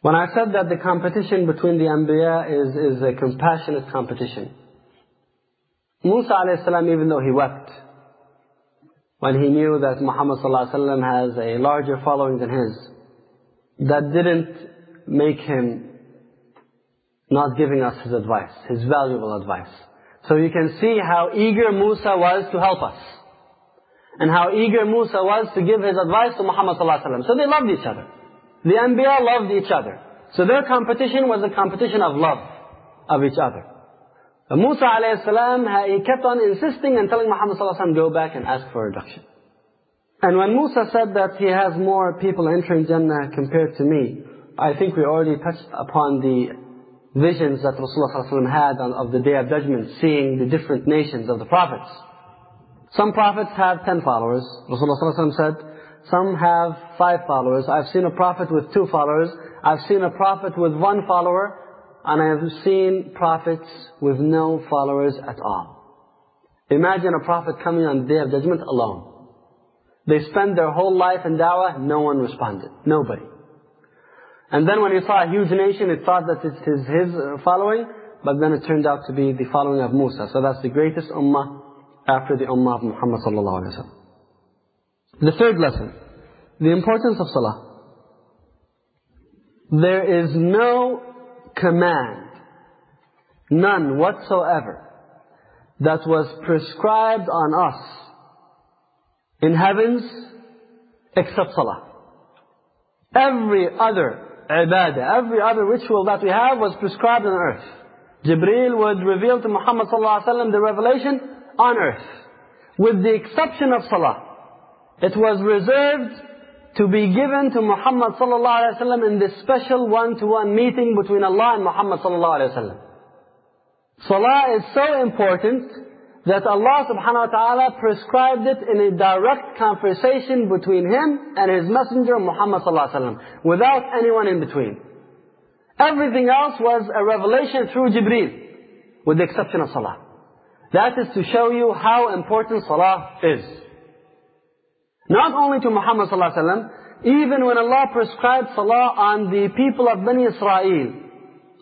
When I said that the competition between the Anbiya is, is a compassionate competition, Musa salam, even though he wept, when he knew that Muhammad wasallam has a larger following than his, that didn't make him not giving us his advice, his valuable advice. So you can see how eager Musa was to help us. And how eager Musa was to give his advice to Muhammad ﷺ. So they loved each other. The Anbiya loved each other. So their competition was a competition of love of each other. But Musa alayhi salam, he kept on insisting and telling Muhammad sallallahu go back and ask for reduction. And when Musa said that he has more people entering Jannah compared to me, I think we already touched upon the visions that Rasulullah ﷺ had of the Day of Judgment, seeing the different nations of the prophets. Some prophets have ten followers. Rasulullah said, some have five followers. I've seen a prophet with two followers. I've seen a prophet with one follower. And I have seen prophets with no followers at all. Imagine a prophet coming on the Day of Judgment alone. They spend their whole life in da'wah, no one responded. Nobody. And then when he saw a huge nation, it thought that it is his uh, following, but then it turned out to be the following of Musa. So that's the greatest ummah after the ummah of Muhammad sallallahu alaihi wasallam. The third lesson, the importance of salah. There is no command, none whatsoever, that was prescribed on us in heavens except salah. Every other ibadah, every other ritual that we have was prescribed on earth. Jibreel would reveal to Muhammad ﷺ the revelation on earth. With the exception of salah. It was reserved to be given to Muhammad ﷺ in this special one-to-one meeting between Allah and Muhammad ﷺ. Salah is so important that Allah subhanahu wa ta'ala prescribed it in a direct conversation between Him and His Messenger Muhammad sallallahu alaihi wasallam, without anyone in between. Everything else was a revelation through Jibreel, with the exception of Salah. That is to show you how important Salah is. Not only to Muhammad sallallahu alaihi wasallam, even when Allah prescribed Salah on the people of Bani Israel,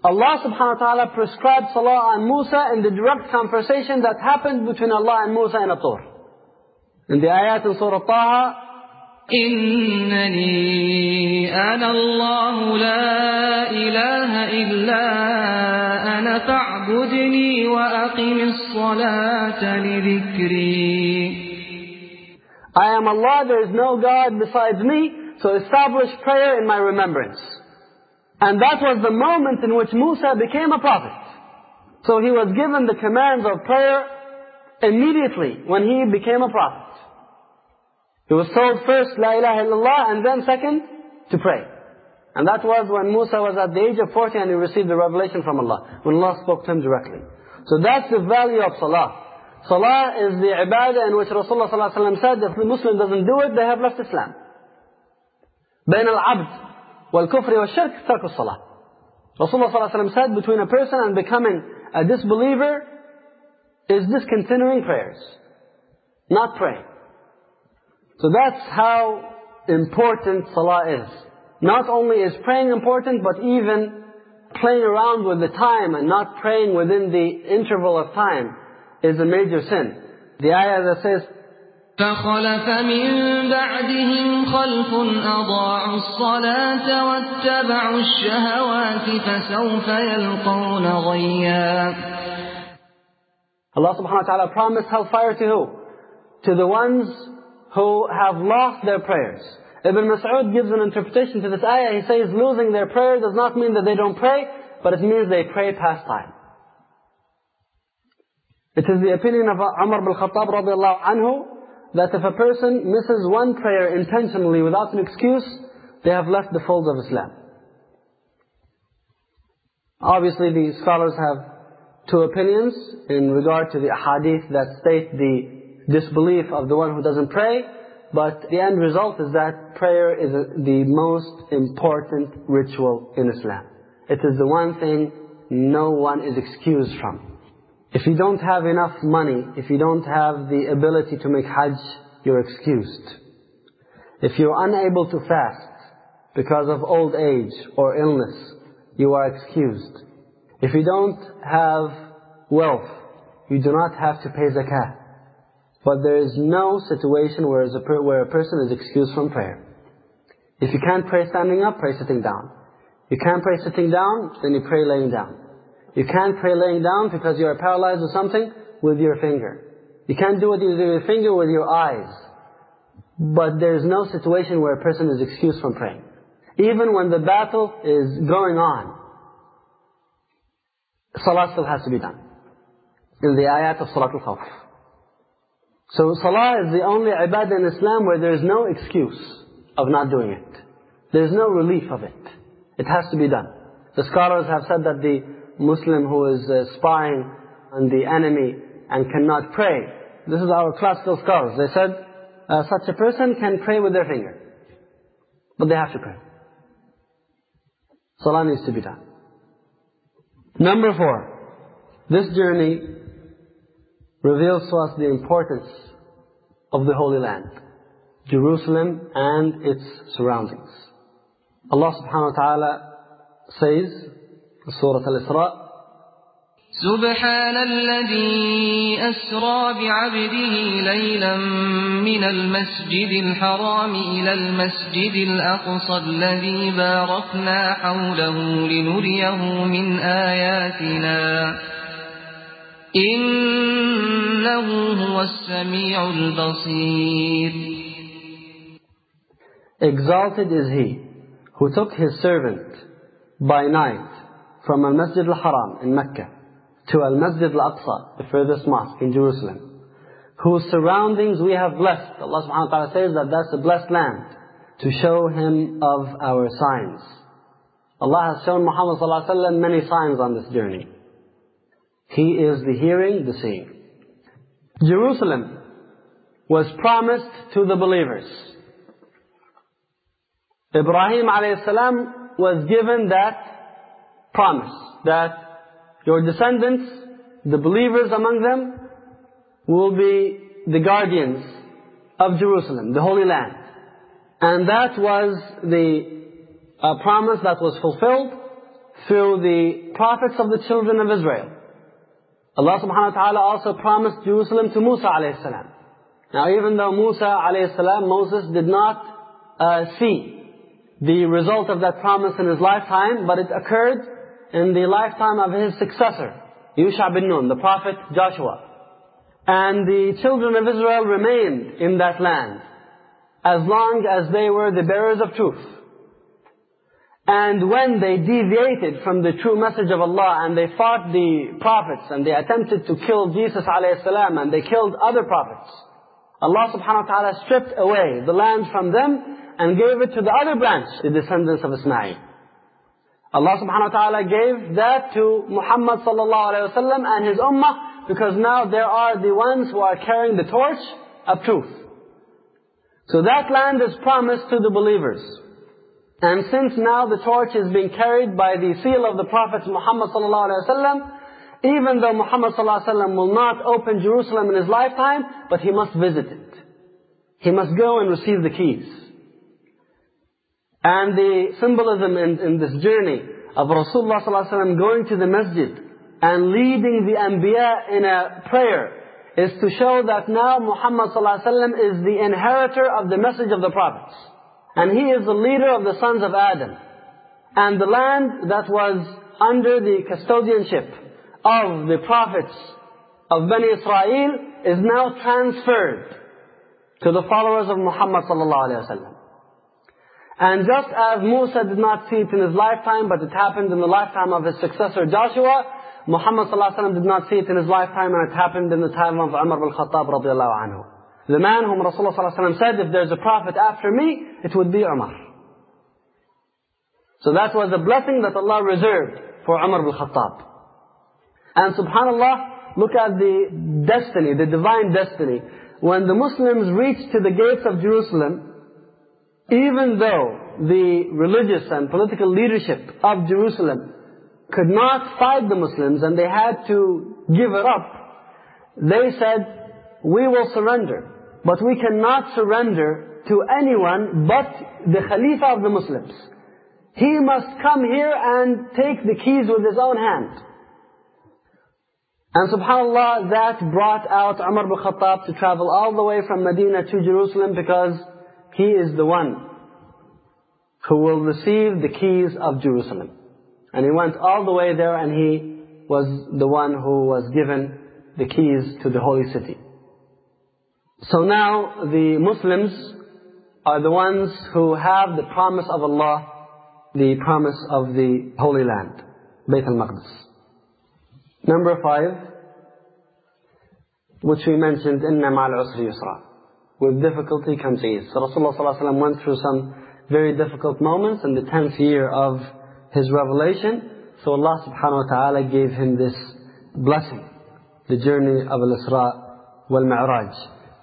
Allah subhanahu wa ta'ala prescribed salah on Musa in the direct conversation that happened between Allah and Musa in At-Tur. In the ayat in Surah Taha, إنني أنا الله لا إله إلا أنا فاعبدني وأقم الصلاة لذكري I am Allah, there is no God besides me, so establish prayer in my remembrance. And that was the moment in which Musa became a prophet. So he was given the commands of prayer immediately when he became a prophet. He was told first, La ilaha illallah, and then second, to pray. And that was when Musa was at the age of 40 and he received the revelation from Allah, when Allah spoke to him directly. So that's the value of salah. Salah is the ibadah in which Rasulullah ﷺ said, if the Muslim doesn't do it, they have left Islam. بين العبد والكفر والشرك ترك الصلاة. Rasulullah ﷺ said between a person and becoming a disbeliever is discontinuing prayers, not praying. So that's how important salah is. Not only is praying important, but even playing around with the time and not praying within the interval of time is a major sin. The ayah that says, فخلف من بعدهم خلف أضاعوا الصلاة واتبعوا الشهوات فسوف يلقون غيا Allah subhanahu wa ta'ala promised hellfire to who? To the ones who have lost their prayers. Ibn Mas'ud gives an interpretation to this ayah. He says losing their prayer does not mean that they don't pray, but it means they pray past time. It is the opinion of Umar bin Khattab radiallahu anhu that if a person misses one prayer intentionally without an excuse, they have left the folds of Islam. Obviously, the scholars have two opinions in regard to the hadith that state the disbelief of the one who doesn't pray, but the end result is that prayer is the most important ritual in Islam. It is the one thing no one is excused from. If you don't have enough money, if you don't have the ability to make hajj, you're excused. If you're unable to fast because of old age or illness, you are excused. If you don't have wealth, you do not have to pay zakah. But there is no situation where a, where a person is excused from prayer. If you can't pray standing up, pray sitting down. You can't pray sitting down, then you pray laying down. You can't pray laying down because you are paralyzed with something with your finger. You can't do it with your finger with your eyes. But there is no situation where a person is excused from praying. Even when the battle is going on, salah still has to be done. in the ayat of Salat al-Khawf. So Salah is the only ibadah in Islam where there is no excuse of not doing it. There is no relief of it. It has to be done. The scholars have said that the Muslim who is uh, spying on the enemy and cannot pray, this is our classical scholars. They said, uh, such a person can pray with their finger. But they have to pray. Salah needs to be done. Number four, this journey reveals to us the importance of the Holy Land, Jerusalem and its surroundings. Allah subhanahu wa ta'ala says Surah Al-Isra, سبحان الذي أسرى بعبده ليلا من المسجد الحرام إلى المسجد الأقصى الذي باركنا حوله لنريه من آياتنا. إنه هو السميع البصير. Exalted is he who took his servant by night from Al-Masjid Al-Haram in Mecca to Al-Masjid Al-Aqsa, the furthest mosque in Jerusalem, whose surroundings we have blessed. Allah subhanahu wa ta'ala says that that's a blessed land to show him of our signs. Allah has shown Muhammad sallallahu many signs on this journey. He is the hearing, the seeing. Jerusalem was promised to the believers. Ibrahim alayhi salam was given that promise that your descendants, the believers among them, will be the guardians of Jerusalem, the Holy Land. And that was the uh, promise that was fulfilled through the prophets of the children of Israel. Allah subhanahu wa ta'ala also promised Jerusalem to Musa alayhi salam. Now even though Musa alayhi salam, Moses did not uh, see the result of that promise in his lifetime, but it occurred in the lifetime of his successor, Yusha bin Nun, the prophet Joshua. And the children of Israel remained in that land as long as they were the bearers of truth. And when they deviated from the true message of Allah and they fought the prophets and they attempted to kill Jesus salam and they killed other prophets, Allah subhanahu wa ta'ala stripped away the land from them and gave it to the other branch, the descendants of Ismail. Allah subhanahu wa ta'ala gave that to Muhammad sallallahu alayhi wa sallam and his ummah because now there are the ones who are carrying the torch of truth. So that land is promised to the believers. And since now the torch is being carried by the seal of the Prophet Muhammad sallallahu alayhi wa sallam, even though Muhammad sallallahu alayhi wa sallam will not open Jerusalem in his lifetime, but he must visit it. He must go and receive the keys. And the symbolism in, in this journey of Rasulullah ﷺ going to the masjid and leading the Anbiya in a prayer is to show that now Muhammad ﷺ is the inheritor of the message of the prophets. And he is the leader of the sons of Adam. And the land that was under the custodianship of the prophets of Bani Israel is now transferred to the followers of Muhammad sallallahu. And just as Musa did not see it in his lifetime, but it happened in the lifetime of his successor Joshua, Muhammad ﷺ did not see it in his lifetime, and it happened in the time of Umar bin Khattab anhu. The man whom Rasulullah ﷺ said, if there's a prophet after me, it would be Umar. So that was a blessing that Allah reserved for Umar bin Khattab. And subhanAllah, look at the destiny, the divine destiny. When the Muslims reached to the gates of Jerusalem, even though the religious and political leadership of Jerusalem could not fight the Muslims and they had to give it up, they said, we will surrender. But we cannot surrender to anyone but the Khalifa of the Muslims. He must come here and take the keys with his own hand. And subhanAllah, that brought out Umar bin Khattab to travel all the way from Medina to Jerusalem because he is the one who will receive the keys of Jerusalem. And he went all the way there and he was the one who was given the keys to the holy city. So now the Muslims are the ones who have the promise of Allah, the promise of the Holy Land, Bayt al-Maqdis. Number five, which we mentioned, إِنَّ مَعَ الْعُسْرِ يُسْرًا with difficulty comes ease. So Rasulullah ﷺ went through some very difficult moments in the 10th year of his revelation. So Allah subhanahu wa ta'ala gave him this blessing, the journey of Al-Isra wal-Mi'raj.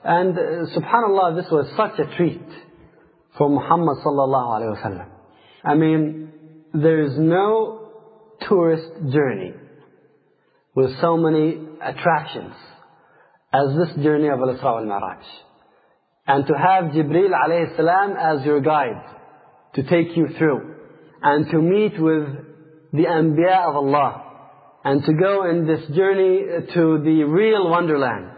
And uh, subhanAllah, this was such a treat for Muhammad sallallahu alayhi wa sallam. I mean, there is no tourist journey with so many attractions as this journey of Al-Isra wal-Mi'raj. And to have Jibreel alayhi salam as your guide to take you through and to meet with the Anbiya of Allah and to go in this journey to the real wonderland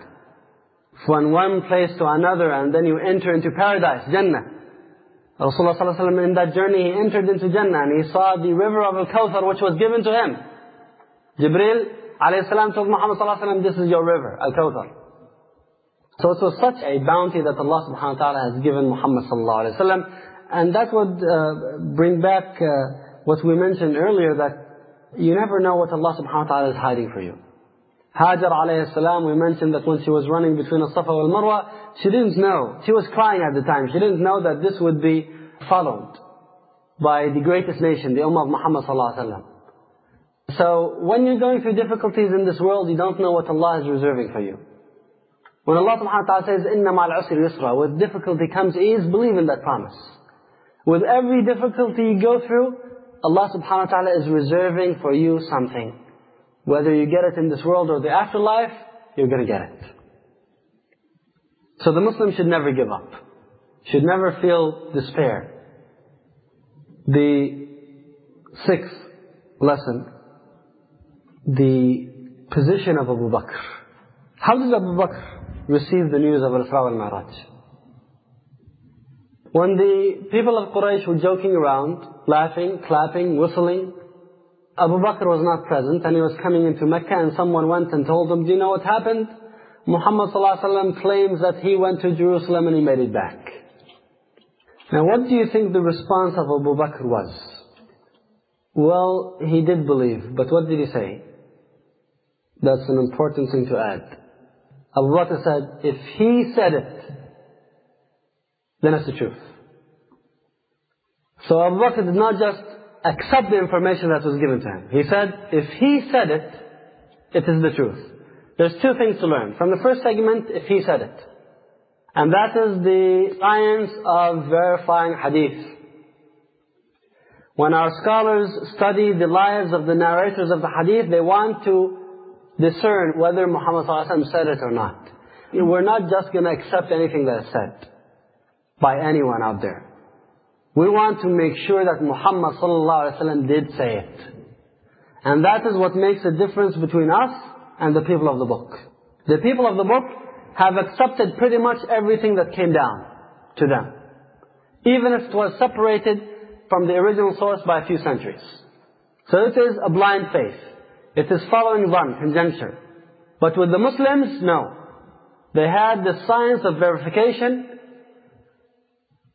from one place to another and then you enter into paradise, Jannah. Rasulullah ﷺ in that journey he entered into Jannah and he saw the river of Al-Kawthar which was given to him. Jibreel alayhi salam told Muhammad ﷺ this is your river, Al-Kawthar. So it was such a bounty that Allah subhanahu wa ta'ala has given Muhammad sallallahu alayhi wa And that would uh, bring back uh, what we mentioned earlier that you never know what Allah subhanahu wa ta'ala is hiding for you. Hajar alayhi salam, we mentioned that when she was running between Al-Safa and Marwa, she didn't know. She was crying at the time. She didn't know that this would be followed by the greatest nation, the Ummah of Muhammad sallallahu alaihi wasallam. So when you're going through difficulties in this world, you don't know what Allah is reserving for you. When Allah subhanahu wa ta'ala says, إِنَّ مَعَ الْعُسْرِ يُسْرًا With difficulty comes ease, believe in that promise. With every difficulty you go through, Allah subhanahu wa ta'ala is reserving for you something. Whether you get it in this world or the afterlife, you're going to get it. So the Muslim should never give up. Should never feel despair. The sixth lesson, the position of Abu Bakr. How did Abu Bakr receive the news of Al-Isra wal-Mi'raj? When the people of Quraysh were joking around, laughing, clapping, whistling, Abu Bakr was not present and he was coming into Mecca and someone went and told him, do you know what happened? Muhammad ﷺ claims that he went to Jerusalem and he made it back. Now what do you think the response of Abu Bakr was? Well, he did believe, but what did he say? That's an important thing to add. Abu Bakr said, if he said it, then it's the truth. So Abu Bakr did not just accept the information that was given to him. He said, if he said it, it is the truth. There's two things to learn. From the first segment, if he said it. And that is the science of verifying hadith. When our scholars study the lives of the narrators of the hadith, they want to discern whether Muhammad said it or not. We're not just going to accept anything that is said by anyone out there. We want to make sure that Muhammad did say it. And that is what makes a difference between us and the people of the book. The people of the book have accepted pretty much everything that came down to them. Even if it was separated from the original source by a few centuries. So it is a blind faith. It is following one, conjecture. But with the Muslims, no. They had the science of verification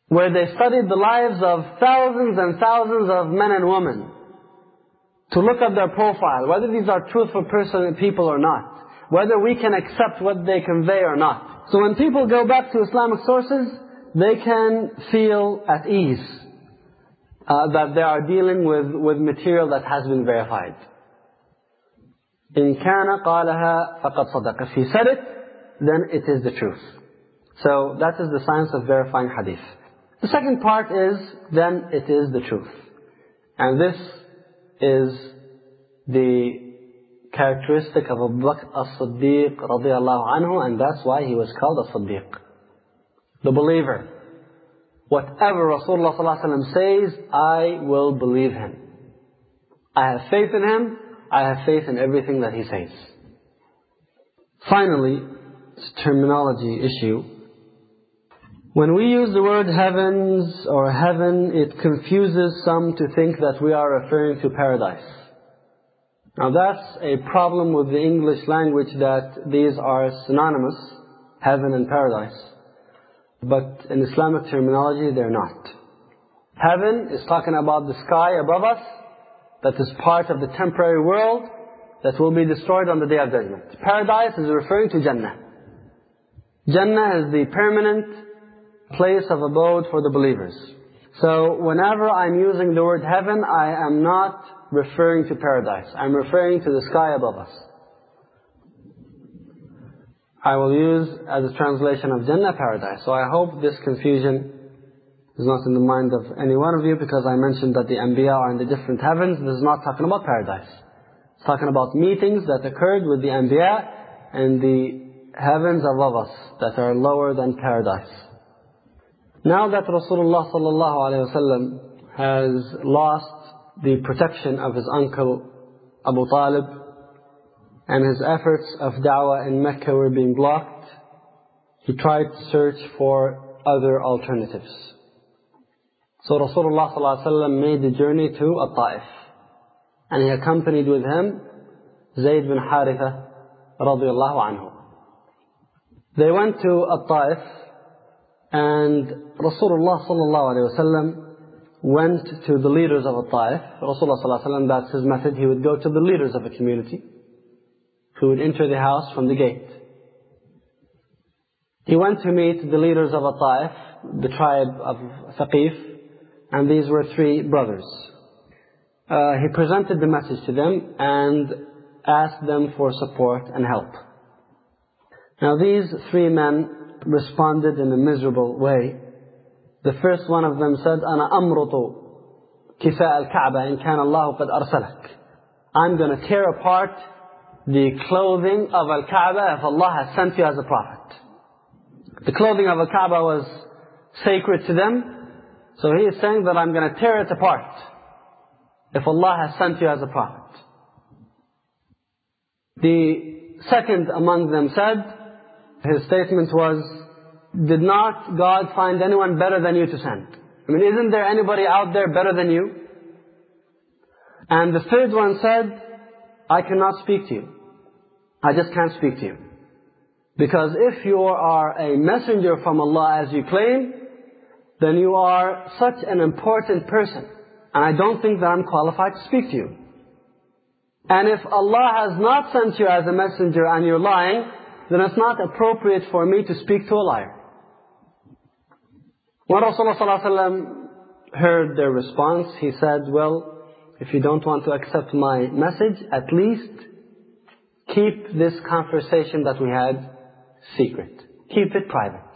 where they studied the lives of thousands and thousands of men and women to look at their profile, whether these are truthful person, people or not, whether we can accept what they convey or not. So when people go back to Islamic sources, they can feel at ease uh, that they are dealing with, with material that has been verified إن كان قالها فقد صدق. If he said it, then it is the truth. So that is the science of verifying hadith. The second part is, then it is the truth. And this is the characteristic of Abu Bakr as-Siddiq radiallahu anhu, and that's why he was called as-Siddiq. The believer. Whatever Rasulullah ﷺ says, I will believe him. I have faith in him, I have faith in everything that he says. Finally, it's a terminology issue. When we use the word heavens or heaven, it confuses some to think that we are referring to paradise. Now that's a problem with the English language that these are synonymous, heaven and paradise. But in Islamic terminology, they're not. Heaven is talking about the sky above us, that is part of the temporary world that will be destroyed on the Day of Judgment. Paradise is referring to Jannah. Jannah is the permanent place of abode for the believers. So whenever I'm using the word heaven, I am not referring to paradise. I'm referring to the sky above us. I will use as a translation of Jannah paradise. So I hope this confusion is not in the mind of any one of you because I mentioned that the Anbiya are in the different heavens. This is not talking about paradise. It's talking about meetings that occurred with the Anbiya and the heavens above us that are lower than paradise. Now that Rasulullah sallallahu has lost the protection of his uncle Abu Talib and his efforts of da'wah in Mecca were being blocked, he tried to search for other alternatives. So Rasulullah ﷺ made the journey to At-Ta'if. And he accompanied with him Zayd bin Haritha radiallahu anhu. They went to At-Ta'if and Rasulullah ﷺ went to the leaders of At-Ta'if. Rasulullah ﷺ, that's his method, he would go to the leaders of a community who would enter the house from the gate. He went to meet the leaders of At-Ta'if, the tribe of Thaqif, and these were three brothers. Uh, he presented the message to them and asked them for support and help. Now these three men responded in a miserable way. The first one of them said, أنا أمرط كفاء الكعبة إن كان الله قد أرسلك. I'm going to tear apart the clothing of Al-Kaaba if Allah has sent you as a prophet. The clothing of Al-Kaaba was sacred to them, so he is saying that I'm going to tear it apart if Allah has sent you as a prophet. The second among them said, his statement was, did not God find anyone better than you to send? I mean, isn't there anybody out there better than you? And the third one said, I cannot speak to you. I just can't speak to you. Because if you are a messenger from Allah as you claim, then you are such an important person. And I don't think that I'm qualified to speak to you. And if Allah has not sent you as a messenger and you're lying, then it's not appropriate for me to speak to a liar. When Rasulullah ﷺ heard their response, he said, well, if you don't want to accept my message, at least keep this conversation that we had secret. Keep it private.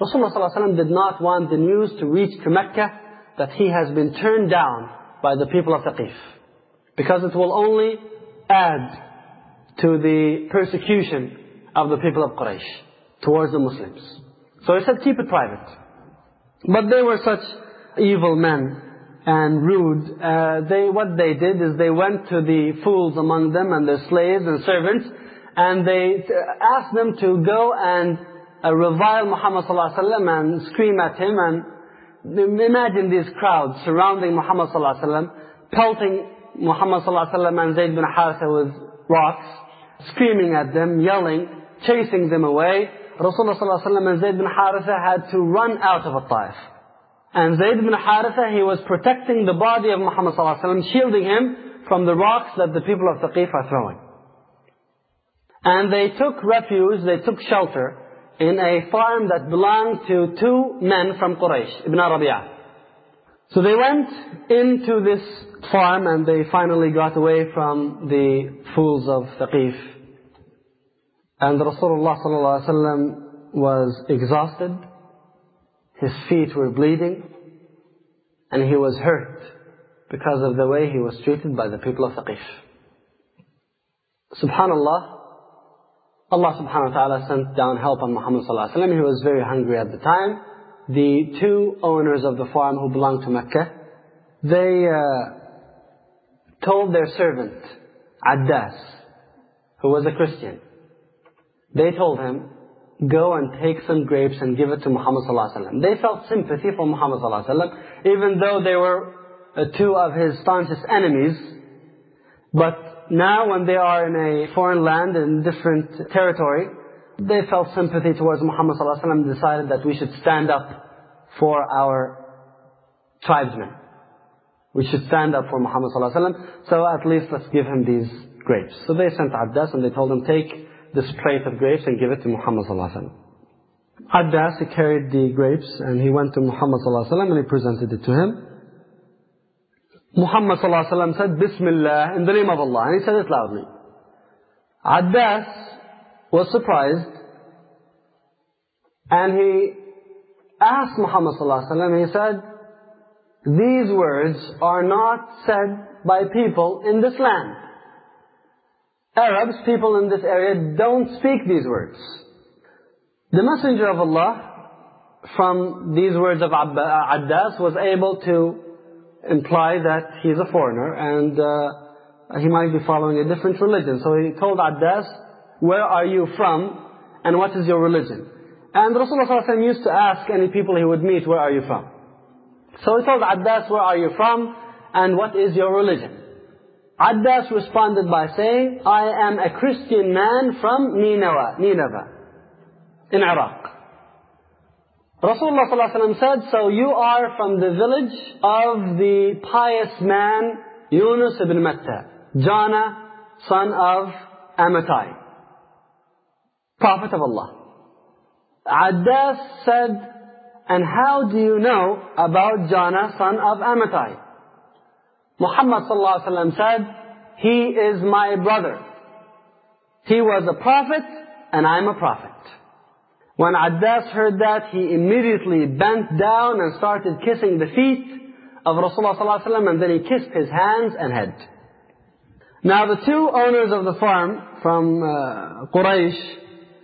Rasulullah ﷺ did not want the news to reach to Mecca that he has been turned down by the people of Thaqif. Because it will only add to the persecution of the people of Quraysh towards the Muslims. So he said, keep it private. But they were such evil men and rude. Uh, they, what they did is they went to the fools among them and their slaves and servants and they asked them to go and uh, revile Muhammad sallallahu alaihi wasallam and scream at him and imagine these crowds surrounding Muhammad sallallahu alaihi wasallam, pelting Muhammad sallallahu alaihi wasallam and Zayd bin Haritha with rocks, screaming at them, yelling, chasing them away. Rasulullah sallallahu alaihi wasallam and Zaid bin Haritha had to run out of a taif. And Zayd bin Haritha, he was protecting the body of Muhammad sallallahu alaihi wasallam, shielding him from the rocks that the people of Taif are throwing. And they took refuge, they took shelter in a farm that belonged to two men from Quraysh, Ibn Rabi'ah. So they went into this farm and they finally got away from the fools of Thaqif. And Rasulullah ﷺ was exhausted. His feet were bleeding. And he was hurt because of the way he was treated by the people of Thaqif. Subhanallah, Allah subhanahu wa ta'ala sent down help on Muhammad sallallahu alayhi wa He was very hungry at the time. The two owners of the farm who belonged to Mecca, they uh, told their servant, Addas, who was a Christian, they told him, go and take some grapes and give it to Muhammad sallallahu alaihi wasallam. They felt sympathy for Muhammad sallallahu alaihi wasallam, even though they were uh, two of his staunchest enemies. But now when they are in a foreign land, in different territory, they felt sympathy towards Muhammad ﷺ and decided that we should stand up for our tribesmen. We should stand up for Muhammad ﷺ, so at least let's give him these grapes. So they sent Addas and they told him, take this plate of grapes and give it to Muhammad ﷺ. Addas, he carried the grapes and he went to Muhammad ﷺ and he presented it to him. Muhammad ﷺ said, Bismillah, in the name of Allah. And he said it loudly. Addas was surprised and he asked Muhammad ﷺ, he said, these words are not said by people in this land. Arabs, people in this area, don't speak these words. The Messenger of Allah, from these words of Addas, uh, was able to imply that he's a foreigner and uh, he might be following a different religion. So he told Addas, where are you from and what is your religion? And Rasulullah ﷺ used to ask any people he would meet, where are you from? So he told Addas, where are you from and what is your religion? Addas responded by saying, I am a Christian man from Nineveh, Nineveh in Iraq. Rasulullah ﷺ said, so you are from the village of the pious man Yunus ibn Matta, Jonah, son of Amittai, Prophet of Allah. Addas said, and how do you know about Jonah, son of Amittai? Muhammad ﷺ said, he is my brother. He was a prophet and I'm a prophet. When Addas heard that, he immediately bent down and started kissing the feet of Rasulullah ﷺ and then he kissed his hands and head. Now the two owners of the farm from uh, Quraysh,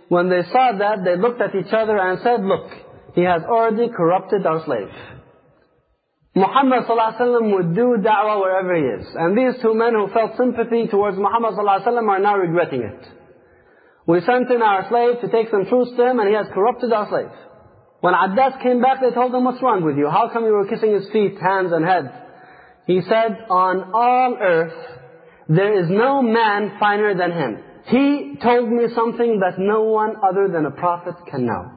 when they saw that, they looked at each other and said, look, he has already corrupted our slave. Muhammad ﷺ would do da'wah wherever he is. And these two men who felt sympathy towards Muhammad ﷺ are now regretting it. We sent in our slave to take some fruits to him and he has corrupted our slave. When Addas came back, they told him, what's wrong with you? How come you were kissing his feet, hands and head? He said, on all earth, there is no man finer than him. He told me something that no one other than a prophet can know.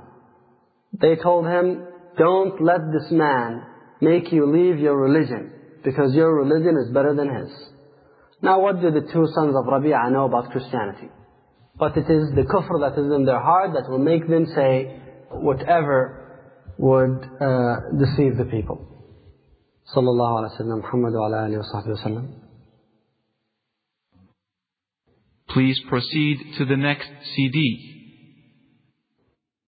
They told him, don't let this man make you leave your religion, because your religion is better than his. Now what do the two sons of Rabi'ah know about Christianity? But it is the kufr that is in their heart that will make them say whatever would uh, deceive the people. صلى الله على سيدنا محمد وعلى آله وصحبه وسلم. Please proceed to the next CD.